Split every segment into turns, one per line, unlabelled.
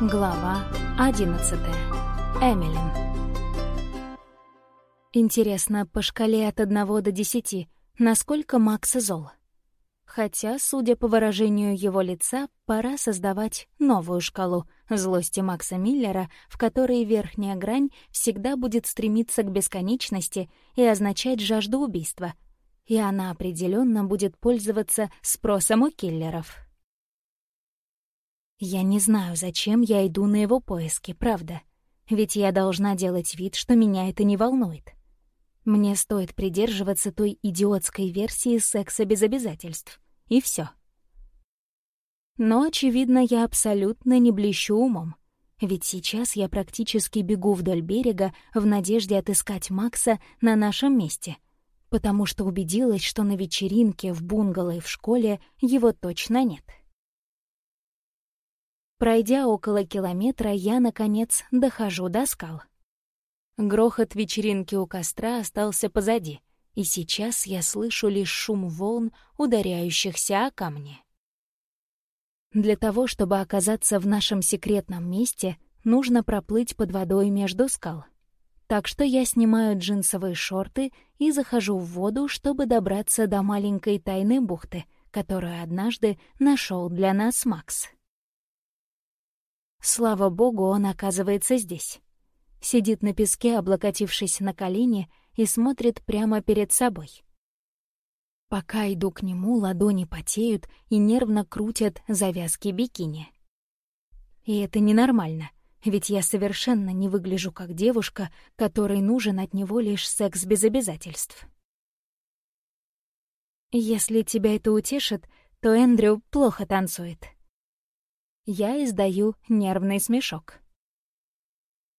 Глава 11. Эмилин. Интересно, по шкале от 1 до 10, насколько Макс зол? Хотя, судя по выражению его лица, пора создавать новую шкалу злости Макса Миллера, в которой верхняя грань всегда будет стремиться к бесконечности и означать жажду убийства. И она определенно будет пользоваться спросом у киллеров. Я не знаю, зачем я иду на его поиски, правда. Ведь я должна делать вид, что меня это не волнует. Мне стоит придерживаться той идиотской версии секса без обязательств. И все. Но, очевидно, я абсолютно не блещу умом. Ведь сейчас я практически бегу вдоль берега в надежде отыскать Макса на нашем месте, потому что убедилась, что на вечеринке, в бунгало и в школе его точно нет. Пройдя около километра, я, наконец, дохожу до скал. Грохот вечеринки у костра остался позади, и сейчас я слышу лишь шум волн, ударяющихся о камни. Для того, чтобы оказаться в нашем секретном месте, нужно проплыть под водой между скал. Так что я снимаю джинсовые шорты и захожу в воду, чтобы добраться до маленькой тайной бухты, которую однажды нашел для нас Макс. Слава богу, он оказывается здесь. Сидит на песке, облокотившись на колени, и смотрит прямо перед собой. Пока иду к нему, ладони потеют и нервно крутят завязки бикини. И это ненормально, ведь я совершенно не выгляжу как девушка, которой нужен от него лишь секс без обязательств. Если тебя это утешит, то Эндрю плохо танцует. Я издаю нервный смешок.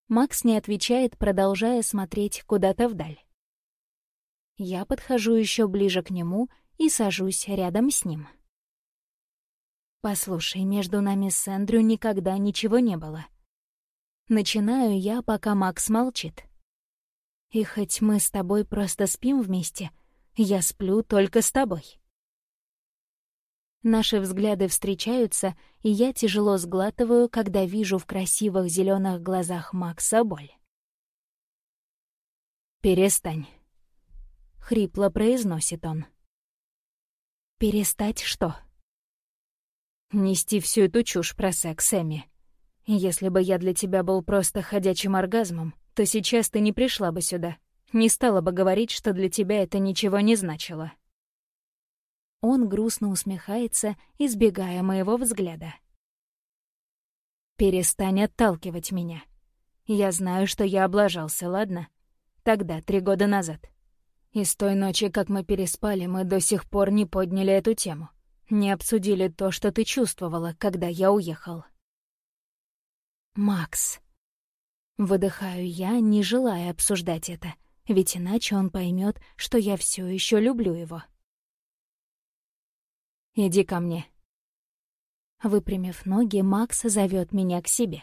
Макс не отвечает, продолжая смотреть куда-то вдаль. Я подхожу еще ближе к нему и сажусь рядом с ним. «Послушай, между нами с Эндрю никогда ничего не было. Начинаю я, пока Макс молчит. И хоть мы с тобой просто спим вместе, я сплю только с тобой. Наши взгляды встречаются, и я тяжело сглатываю, когда вижу в красивых зеленых глазах Макса боль. «Перестань», — хрипло произносит он. «Перестать что?» «Нести всю эту чушь про секс, Эми. Если бы я для тебя был просто ходячим оргазмом, то сейчас ты не пришла бы сюда, не стала бы говорить, что для тебя это ничего не значило». Он грустно усмехается, избегая моего взгляда. «Перестань отталкивать меня. Я знаю, что я облажался, ладно? Тогда, три года назад. И с той ночи, как мы переспали, мы до сих пор не подняли эту тему. Не обсудили то, что ты чувствовала, когда я уехал». «Макс...» Выдыхаю я, не желая обсуждать это, ведь иначе он поймет, что я все еще люблю его. Иди ко мне». Выпрямив ноги, Макс зовет меня к себе.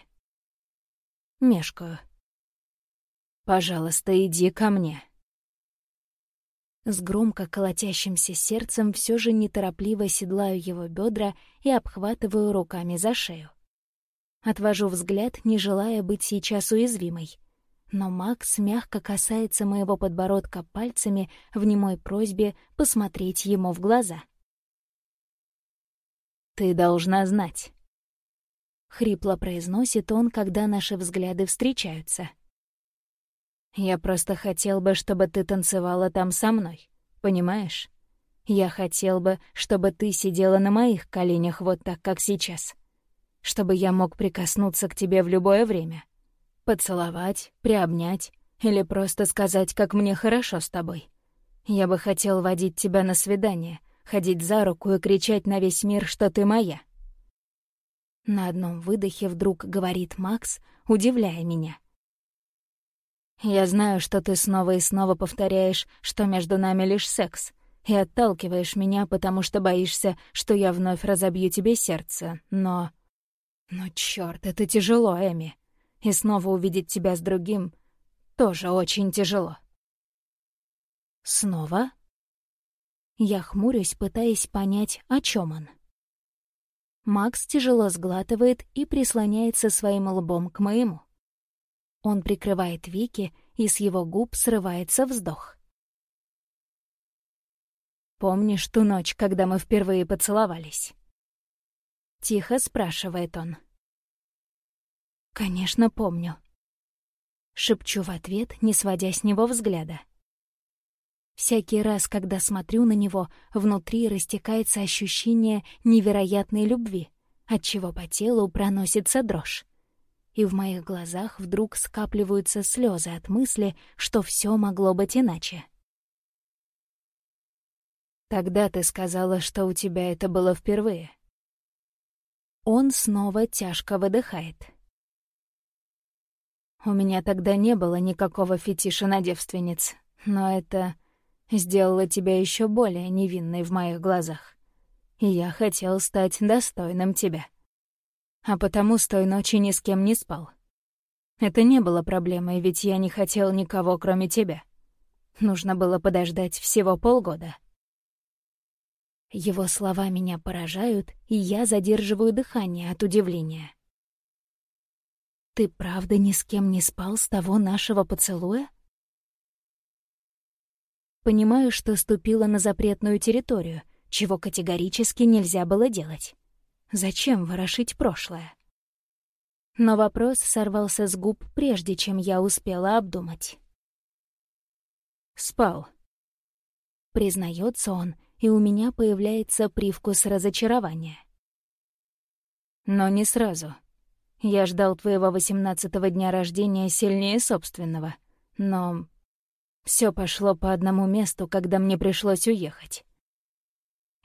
Мешкаю. «Пожалуйста, иди ко мне». С громко колотящимся сердцем все же неторопливо седлаю его бедра и обхватываю руками за шею. Отвожу взгляд, не желая быть сейчас уязвимой. Но Макс мягко касается моего подбородка пальцами в немой просьбе посмотреть ему в глаза. «Ты должна знать». Хрипло произносит он, когда наши взгляды встречаются. «Я просто хотел бы, чтобы ты танцевала там со мной, понимаешь? Я хотел бы, чтобы ты сидела на моих коленях вот так, как сейчас. Чтобы я мог прикоснуться к тебе в любое время. Поцеловать, приобнять или просто сказать, как мне хорошо с тобой. Я бы хотел водить тебя на свидание, ходить за руку и кричать на весь мир, что ты моя. На одном выдохе вдруг говорит Макс, удивляя меня. «Я знаю, что ты снова и снова повторяешь, что между нами лишь секс, и отталкиваешь меня, потому что боишься, что я вновь разобью тебе сердце, но... Ну, чёрт, это тяжело, Эми. И снова увидеть тебя с другим тоже очень тяжело». «Снова?» Я хмурюсь, пытаясь понять, о чем он. Макс тяжело сглатывает и прислоняется своим лбом к моему. Он прикрывает веки, и с его губ срывается вздох. «Помнишь ту ночь, когда мы впервые поцеловались?» Тихо спрашивает он. «Конечно, помню». Шепчу в ответ, не сводя с него взгляда. Всякий раз, когда смотрю на него, внутри растекается ощущение невероятной любви, отчего по телу проносится дрожь. И в моих глазах вдруг скапливаются слезы от мысли, что все могло быть иначе. «Тогда ты сказала, что у тебя это было впервые». Он снова тяжко выдыхает. У меня тогда не было никакого фетиша на девственниц, но это сделала тебя еще более невинной в моих глазах. И я хотел стать достойным тебя. А потому с той ночи ни с кем не спал. Это не было проблемой, ведь я не хотел никого, кроме тебя. Нужно было подождать всего полгода. Его слова меня поражают, и я задерживаю дыхание от удивления. «Ты правда ни с кем не спал с того нашего поцелуя?» Понимаю, что ступила на запретную территорию, чего категорически нельзя было делать. Зачем ворошить прошлое? Но вопрос сорвался с губ, прежде чем я успела обдумать. «Спал», — признается он, и у меня появляется привкус разочарования. «Но не сразу. Я ждал твоего восемнадцатого дня рождения сильнее собственного, но все пошло по одному месту, когда мне пришлось уехать.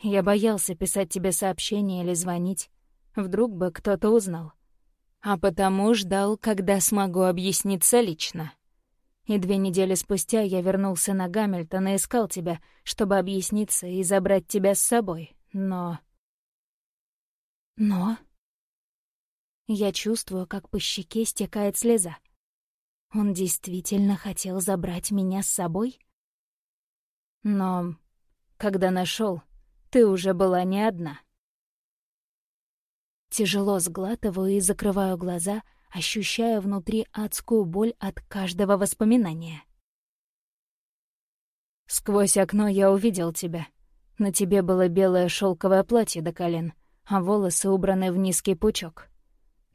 Я боялся писать тебе сообщение или звонить. Вдруг бы кто-то узнал. А потому ждал, когда смогу объясниться лично. И две недели спустя я вернулся на Гамильтон и искал тебя, чтобы объясниться и забрать тебя с собой. Но... Но... Я чувствую, как по щеке стекает слеза. Он действительно хотел забрать меня с собой? Но когда нашел, ты уже была не одна. Тяжело сглатываю и закрываю глаза, ощущая внутри адскую боль от каждого воспоминания. Сквозь окно я увидел тебя. На тебе было белое шелковое платье до колен, а волосы убраны в низкий пучок.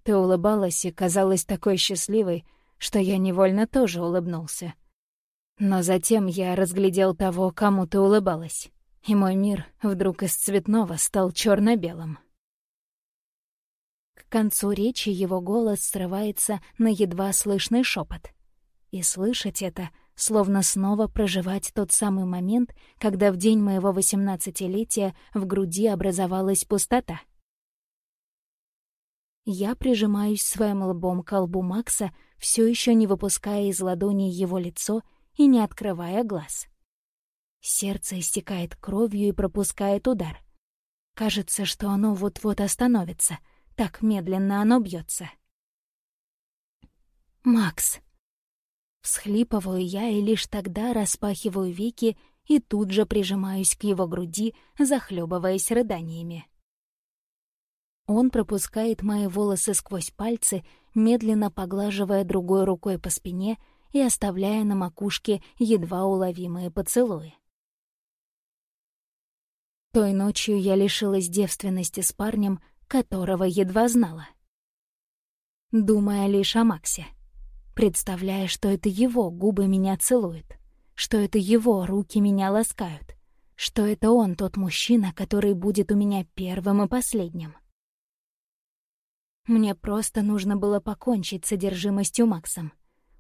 Ты улыбалась и казалась такой счастливой, что я невольно тоже улыбнулся. Но затем я разглядел того, кому ты улыбалась, и мой мир вдруг из цветного стал черно белым К концу речи его голос срывается на едва слышный шепот. И слышать это, словно снова проживать тот самый момент, когда в день моего восемнадцатилетия в груди образовалась пустота — я прижимаюсь своим лбом к лбу Макса, все еще не выпуская из ладони его лицо и не открывая глаз. Сердце истекает кровью и пропускает удар. Кажется, что оно вот-вот остановится, так медленно оно бьется. «Макс!» Всхлипываю я и лишь тогда распахиваю веки и тут же прижимаюсь к его груди, захлебываясь рыданиями. Он пропускает мои волосы сквозь пальцы, медленно поглаживая другой рукой по спине и оставляя на макушке едва уловимые поцелуи. Той ночью я лишилась девственности с парнем, которого едва знала. Думая лишь о Максе, представляя, что это его губы меня целуют, что это его руки меня ласкают, что это он тот мужчина, который будет у меня первым и последним. Мне просто нужно было покончить с содержимостью Максом,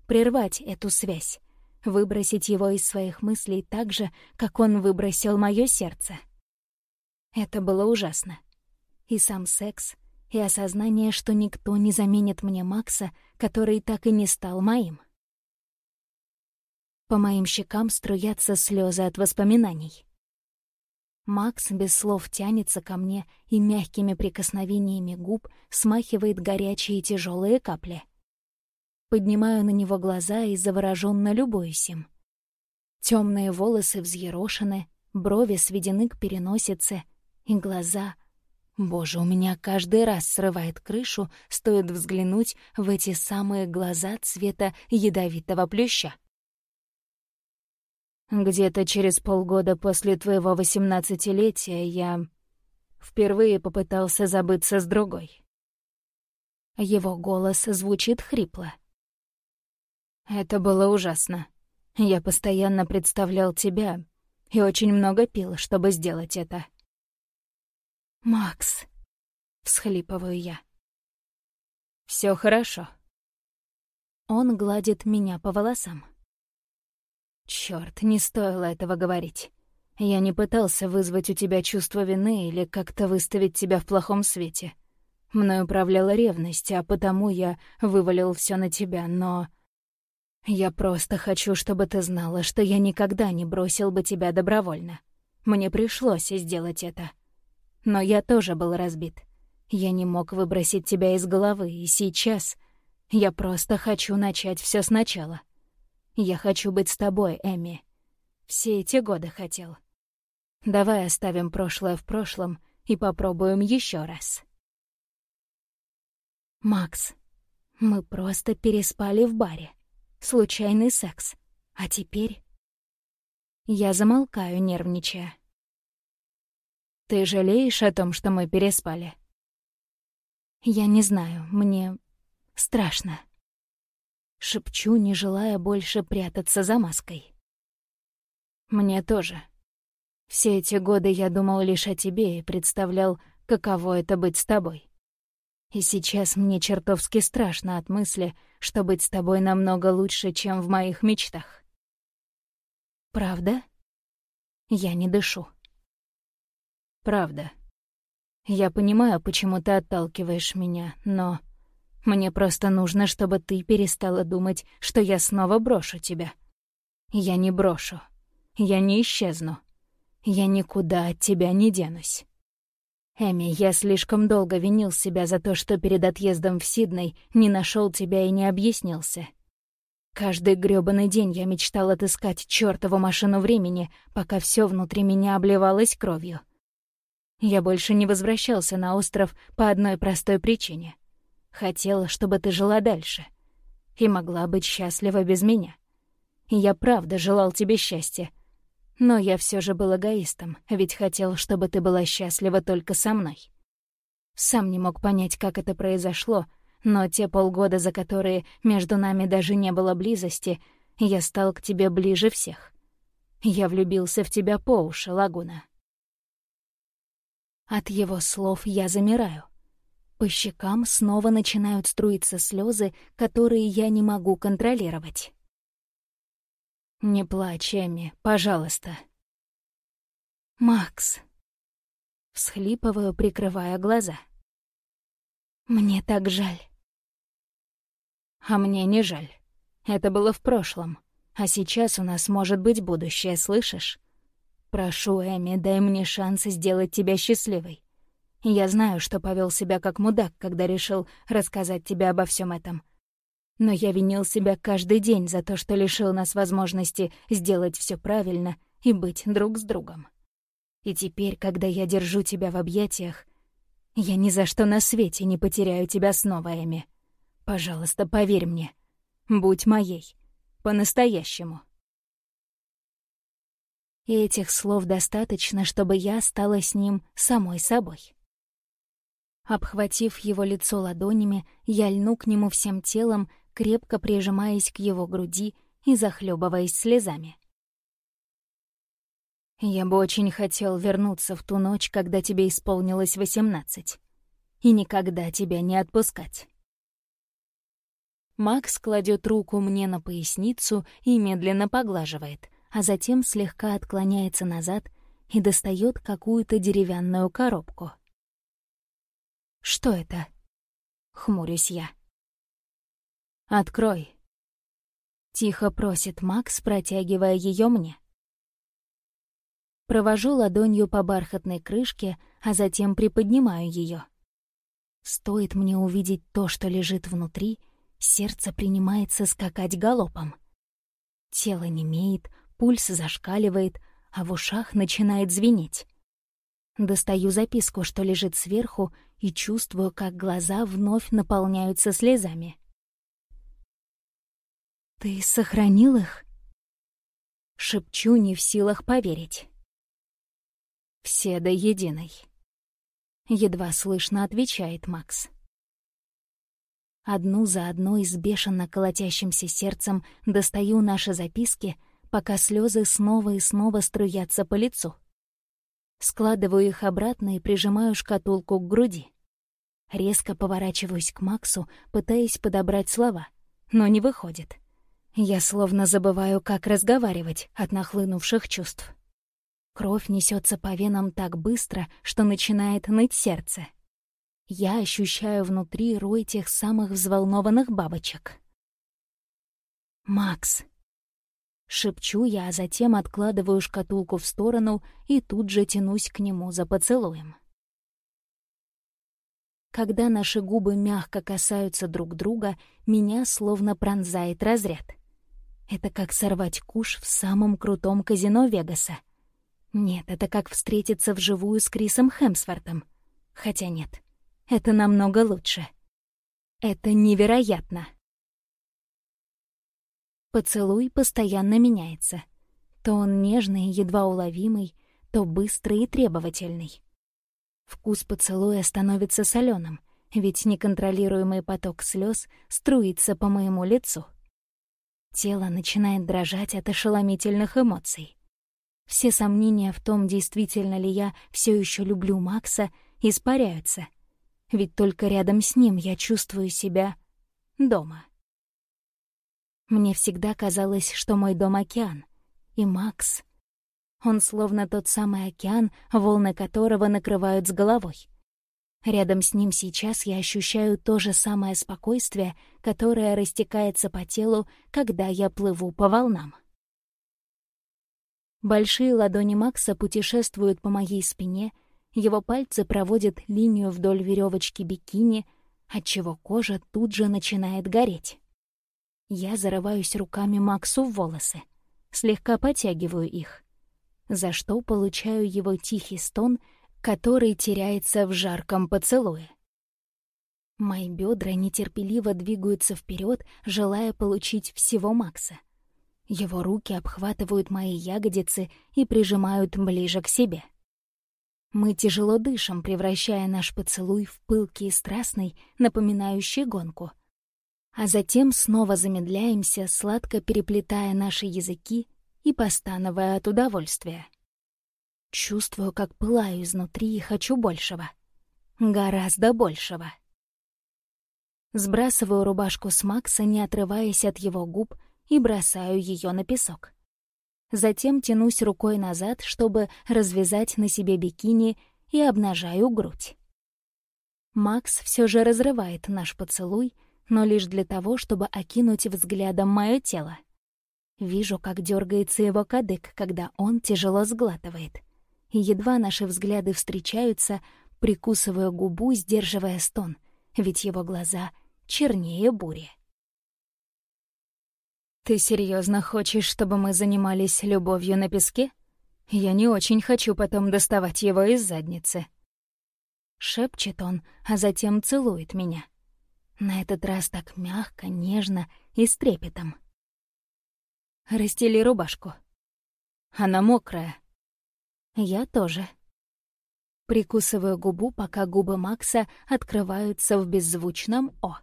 прервать эту связь, выбросить его из своих мыслей так же, как он выбросил мое сердце. Это было ужасно. И сам секс, и осознание, что никто не заменит мне Макса, который так и не стал моим. По моим щекам струятся слезы от воспоминаний. Макс без слов тянется ко мне и мягкими прикосновениями губ смахивает горячие тяжелые капли. Поднимаю на него глаза и завороженно любуюсь им. Темные волосы взъерошены, брови сведены к переносице, и глаза Боже, у меня каждый раз срывает крышу, стоит взглянуть в эти самые глаза цвета ядовитого плюща. Где-то через полгода после твоего восемнадцатилетия я впервые попытался забыться с другой. Его голос звучит хрипло. Это было ужасно. Я постоянно представлял тебя и очень много пил, чтобы сделать это. «Макс», — всхлипываю я. Все хорошо». Он гладит меня по волосам. Черт, не стоило этого говорить. Я не пытался вызвать у тебя чувство вины или как-то выставить тебя в плохом свете. Мною управляла ревность, а потому я вывалил все на тебя, но... Я просто хочу, чтобы ты знала, что я никогда не бросил бы тебя добровольно. Мне пришлось сделать это. Но я тоже был разбит. Я не мог выбросить тебя из головы, и сейчас я просто хочу начать все сначала. Я хочу быть с тобой, Эми. Все эти годы хотел. Давай оставим прошлое в прошлом и попробуем еще раз. Макс, мы просто переспали в баре. Случайный секс. А теперь... Я замолкаю, нервничая. Ты жалеешь о том, что мы переспали? Я не знаю, мне страшно. Шепчу, не желая больше прятаться за маской. Мне тоже. Все эти годы я думал лишь о тебе и представлял, каково это быть с тобой. И сейчас мне чертовски страшно от мысли, что быть с тобой намного лучше, чем в моих мечтах. Правда? Я не дышу. Правда. Я понимаю, почему ты отталкиваешь меня, но... Мне просто нужно, чтобы ты перестала думать, что я снова брошу тебя. Я не брошу. Я не исчезну. Я никуда от тебя не денусь. Эми, я слишком долго винил себя за то, что перед отъездом в Сидней не нашел тебя и не объяснился. Каждый грёбаный день я мечтал отыскать чёртову машину времени, пока все внутри меня обливалось кровью. Я больше не возвращался на остров по одной простой причине — Хотела, чтобы ты жила дальше. И могла быть счастлива без меня. Я правда желал тебе счастья. Но я все же был эгоистом, ведь хотел, чтобы ты была счастлива только со мной. Сам не мог понять, как это произошло, но те полгода, за которые между нами даже не было близости, я стал к тебе ближе всех. Я влюбился в тебя по уши, Лагуна. От его слов я замираю. По щекам снова начинают струиться слезы, которые я не могу контролировать. «Не плачь, Эми, пожалуйста». «Макс», — всхлипываю, прикрывая глаза. «Мне так жаль». «А мне не жаль. Это было в прошлом. А сейчас у нас может быть будущее, слышишь? Прошу, Эми, дай мне шанс сделать тебя счастливой. Я знаю, что повел себя как мудак, когда решил рассказать тебе обо всем этом. Но я винил себя каждый день за то, что лишил нас возможности сделать все правильно и быть друг с другом. И теперь, когда я держу тебя в объятиях, я ни за что на свете не потеряю тебя снова, Эми. Пожалуйста, поверь мне. Будь моей. По-настоящему. И этих слов достаточно, чтобы я стала с ним самой собой. Обхватив его лицо ладонями, я льну к нему всем телом, крепко прижимаясь к его груди и захлебываясь слезами. Я бы очень хотел вернуться в ту ночь, когда тебе исполнилось восемнадцать, и никогда тебя не отпускать. Макс кладет руку мне на поясницу и медленно поглаживает, а затем слегка отклоняется назад и достает какую-то деревянную коробку — что это?» — хмурюсь я. «Открой», — тихо просит Макс, протягивая ее мне. Провожу ладонью по бархатной крышке, а затем приподнимаю ее. Стоит мне увидеть то, что лежит внутри, сердце принимается скакать галопом. Тело немеет, пульс зашкаливает, а в ушах начинает звенеть. Достаю записку, что лежит сверху, и чувствую, как глаза вновь наполняются слезами. «Ты сохранил их?» Шепчу, не в силах поверить. «Все до единой», — едва слышно отвечает Макс. Одну за одной с бешено колотящимся сердцем достаю наши записки, пока слезы снова и снова струятся по лицу. Складываю их обратно и прижимаю шкатулку к груди. Резко поворачиваюсь к Максу, пытаясь подобрать слова, но не выходит. Я словно забываю, как разговаривать от нахлынувших чувств. Кровь несется по венам так быстро, что начинает ныть сердце. Я ощущаю внутри рой тех самых взволнованных бабочек. «Макс!» Шепчу я, а затем откладываю шкатулку в сторону и тут же тянусь к нему за поцелуем. Когда наши губы мягко касаются друг друга, меня словно пронзает разряд. Это как сорвать куш в самом крутом казино Вегаса. Нет, это как встретиться вживую с Крисом Хемсвортом. Хотя нет, это намного лучше. Это невероятно. Поцелуй постоянно меняется. То он нежный, едва уловимый, то быстрый и требовательный. Вкус поцелуя становится соленым, ведь неконтролируемый поток слез струится по моему лицу. Тело начинает дрожать от ошеломительных эмоций. Все сомнения в том, действительно ли я все еще люблю Макса, испаряются. Ведь только рядом с ним я чувствую себя дома. Мне всегда казалось, что мой дом — океан. И Макс... Он словно тот самый океан, волны которого накрывают с головой. Рядом с ним сейчас я ощущаю то же самое спокойствие, которое растекается по телу, когда я плыву по волнам. Большие ладони Макса путешествуют по моей спине, его пальцы проводят линию вдоль веревочки бикини, отчего кожа тут же начинает гореть. Я зарываюсь руками Максу в волосы, слегка потягиваю их, за что получаю его тихий стон, который теряется в жарком поцелуе. Мои бедра нетерпеливо двигаются вперед, желая получить всего Макса. Его руки обхватывают мои ягодицы и прижимают ближе к себе. Мы тяжело дышим, превращая наш поцелуй в пылкий и страстный, напоминающий гонку — а затем снова замедляемся, сладко переплетая наши языки и постановая от удовольствия. Чувствую, как пылаю изнутри и хочу большего. Гораздо большего. Сбрасываю рубашку с Макса, не отрываясь от его губ, и бросаю ее на песок. Затем тянусь рукой назад, чтобы развязать на себе бикини и обнажаю грудь. Макс все же разрывает наш поцелуй, но лишь для того, чтобы окинуть взглядом мое тело. Вижу, как дергается его кадык, когда он тяжело сглатывает. И едва наши взгляды встречаются, прикусываю губу, сдерживая стон, ведь его глаза чернее бури. «Ты серьезно хочешь, чтобы мы занимались любовью на песке? Я не очень хочу потом доставать его из задницы». Шепчет он, а затем целует меня. На этот раз так мягко, нежно и с трепетом. Расстели рубашку. Она мокрая. Я тоже. Прикусываю губу, пока губы Макса открываются в беззвучном «О».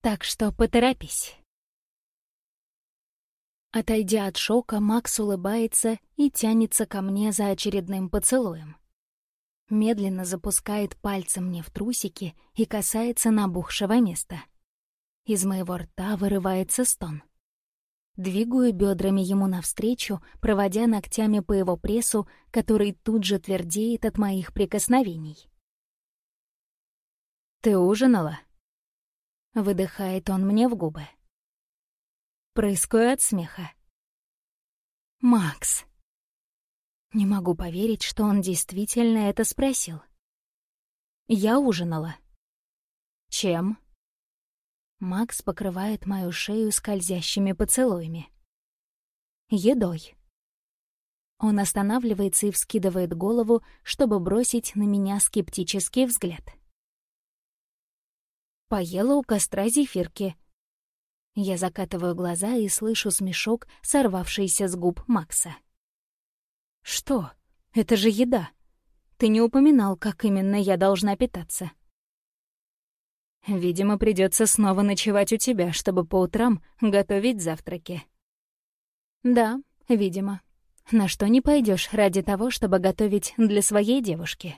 Так что поторопись. Отойдя от шока, Макс улыбается и тянется ко мне за очередным поцелуем медленно запускает пальцы мне в трусики и касается набухшего места. Из моего рта вырывается стон. Двигаю бедрами ему навстречу, проводя ногтями по его прессу, который тут же твердеет от моих прикосновений. «Ты ужинала?» Выдыхает он мне в губы. Прыскаю от смеха. «Макс!» Не могу поверить, что он действительно это спросил. Я ужинала. Чем? Макс покрывает мою шею скользящими поцелуями. Едой. Он останавливается и вскидывает голову, чтобы бросить на меня скептический взгляд. Поела у костра зефирки. Я закатываю глаза и слышу смешок, сорвавшийся с губ Макса. «Что? Это же еда. Ты не упоминал, как именно я должна питаться». «Видимо, придется снова ночевать у тебя, чтобы по утрам готовить завтраки». «Да, видимо», на что не пойдешь ради того, чтобы готовить для своей девушки.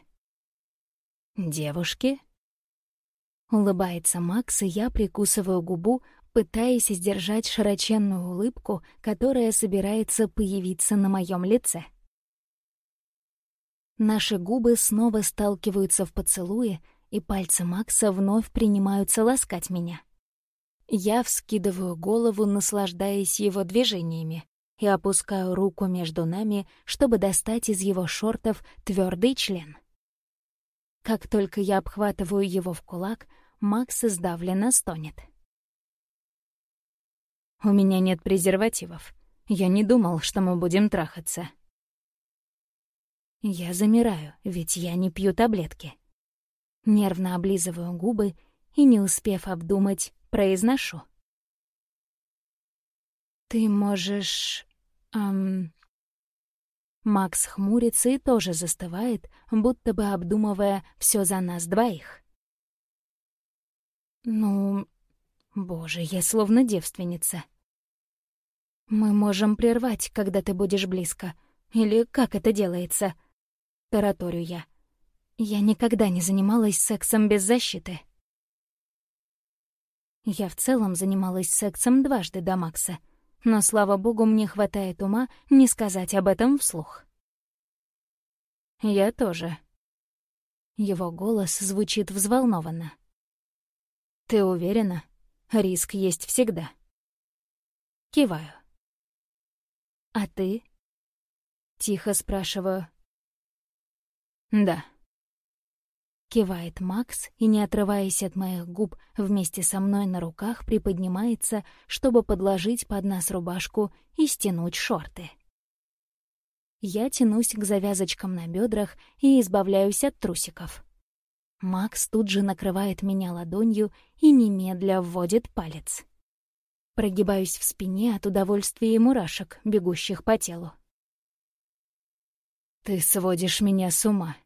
Девушки? Улыбается Макс, и я прикусываю губу, пытаясь сдержать широченную улыбку, которая собирается появиться на моем лице. Наши губы снова сталкиваются в поцелуе, и пальцы Макса вновь принимаются ласкать меня. Я вскидываю голову, наслаждаясь его движениями, и опускаю руку между нами, чтобы достать из его шортов твердый член. Как только я обхватываю его в кулак, Макс сдавленно стонет. «У меня нет презервативов. Я не думал, что мы будем трахаться». Я замираю, ведь я не пью таблетки. Нервно облизываю губы и, не успев обдумать, произношу. «Ты можешь Эм... Макс хмурится и тоже застывает, будто бы обдумывая все за нас двоих. Ну, боже, я словно девственница. Мы можем прервать, когда ты будешь близко. Или как это делается? Тараторю я. Я никогда не занималась сексом без защиты. Я в целом занималась сексом дважды до Макса — но, слава богу, мне хватает ума не сказать об этом вслух. «Я тоже». Его голос звучит взволнованно. «Ты уверена? Риск есть всегда». Киваю. «А ты?» Тихо спрашиваю. «Да». Кивает Макс и, не отрываясь от моих губ, вместе со мной на руках приподнимается, чтобы подложить под нас рубашку и стянуть шорты. Я тянусь к завязочкам на бедрах и избавляюсь от трусиков. Макс тут же накрывает меня ладонью и немедля вводит палец. Прогибаюсь в спине от удовольствия и мурашек, бегущих по телу. «Ты сводишь меня с ума.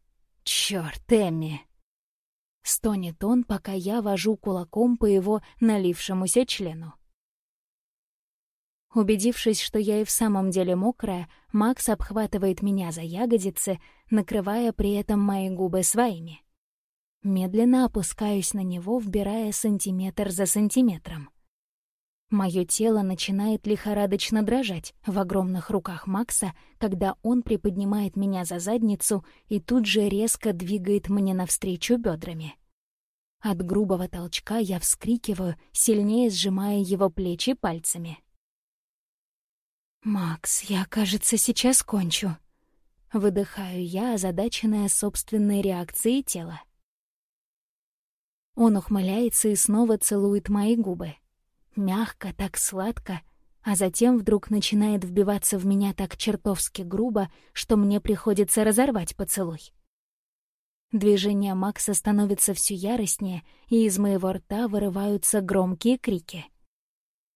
Чёрт, Эмми!» Стонет он, пока я вожу кулаком по его налившемуся члену. Убедившись, что я и в самом деле мокрая, Макс обхватывает меня за ягодицы, накрывая при этом мои губы своими. Медленно опускаюсь на него, вбирая сантиметр за сантиметром. Моё тело начинает лихорадочно дрожать в огромных руках Макса, когда он приподнимает меня за задницу и тут же резко двигает мне навстречу бедрами. От грубого толчка я вскрикиваю, сильнее сжимая его плечи пальцами. «Макс, я, кажется, сейчас кончу», — выдыхаю я, озадаченная собственной реакцией тела. Он ухмыляется и снова целует мои губы. Мягко, так сладко, а затем вдруг начинает вбиваться в меня так чертовски грубо, что мне приходится разорвать поцелуй. Движения Макса становятся все яростнее, и из моего рта вырываются громкие крики.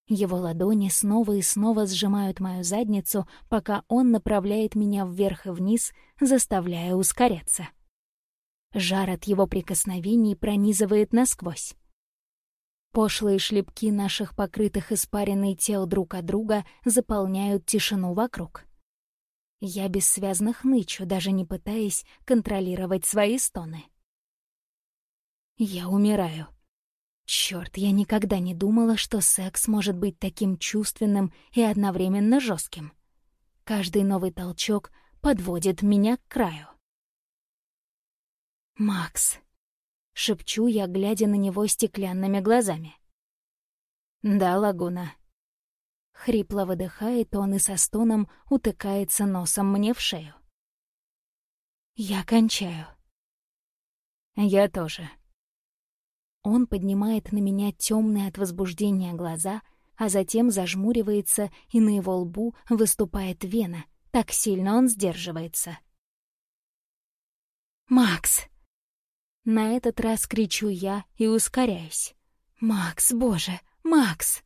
Его ладони снова и снова сжимают мою задницу, пока он направляет меня вверх и вниз, заставляя ускоряться. Жар от его прикосновений пронизывает насквозь. Пошлые шлепки наших покрытых испаренной тел друг от друга заполняют тишину вокруг. Я бессвязно хнычу, даже не пытаясь контролировать свои стоны. Я умираю. Чёрт, я никогда не думала, что секс может быть таким чувственным и одновременно жестким. Каждый новый толчок подводит меня к краю. «Макс», Шепчу я, глядя на него стеклянными глазами. «Да, Лагуна». Хрипло выдыхает он и со стоном утыкается носом мне в шею. «Я кончаю». «Я тоже». Он поднимает на меня темные от возбуждения глаза, а затем зажмуривается, и на его лбу выступает вена, Так сильно он сдерживается. «Макс!» На этот раз кричу я и ускоряюсь. «Макс, боже, Макс!»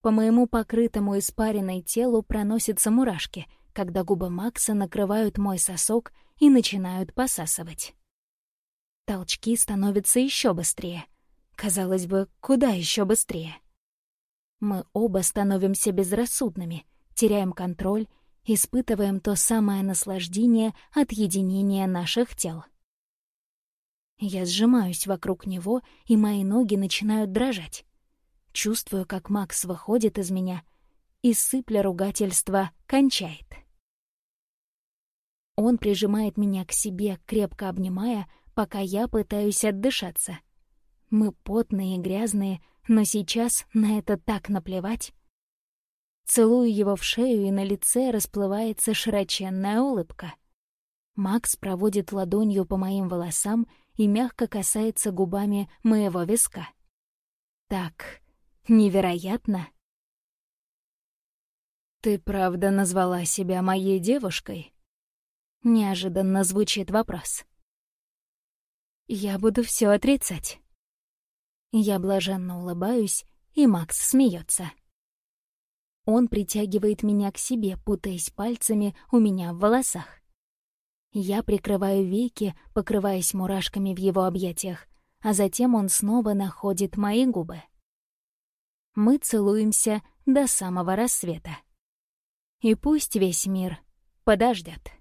По моему покрытому испаренной телу проносятся мурашки, когда губы Макса накрывают мой сосок и начинают посасывать. Толчки становятся еще быстрее. Казалось бы, куда еще быстрее? Мы оба становимся безрассудными, теряем контроль, испытываем то самое наслаждение от единения наших тел. Я сжимаюсь вокруг него, и мои ноги начинают дрожать. Чувствую, как Макс выходит из меня и, сыпля ругательства, кончает. Он прижимает меня к себе, крепко обнимая, пока я пытаюсь отдышаться. Мы потные и грязные, но сейчас на это так наплевать. Целую его в шею, и на лице расплывается широченная улыбка. Макс проводит ладонью по моим волосам и мягко касается губами моего виска. Так, невероятно. «Ты правда назвала себя моей девушкой?» Неожиданно звучит вопрос. «Я буду все отрицать». Я блаженно улыбаюсь, и Макс смеется. Он притягивает меня к себе, путаясь пальцами у меня в волосах. Я прикрываю веки, покрываясь мурашками в его объятиях, а затем он снова находит мои губы. Мы целуемся до самого рассвета. И пусть весь мир подождет.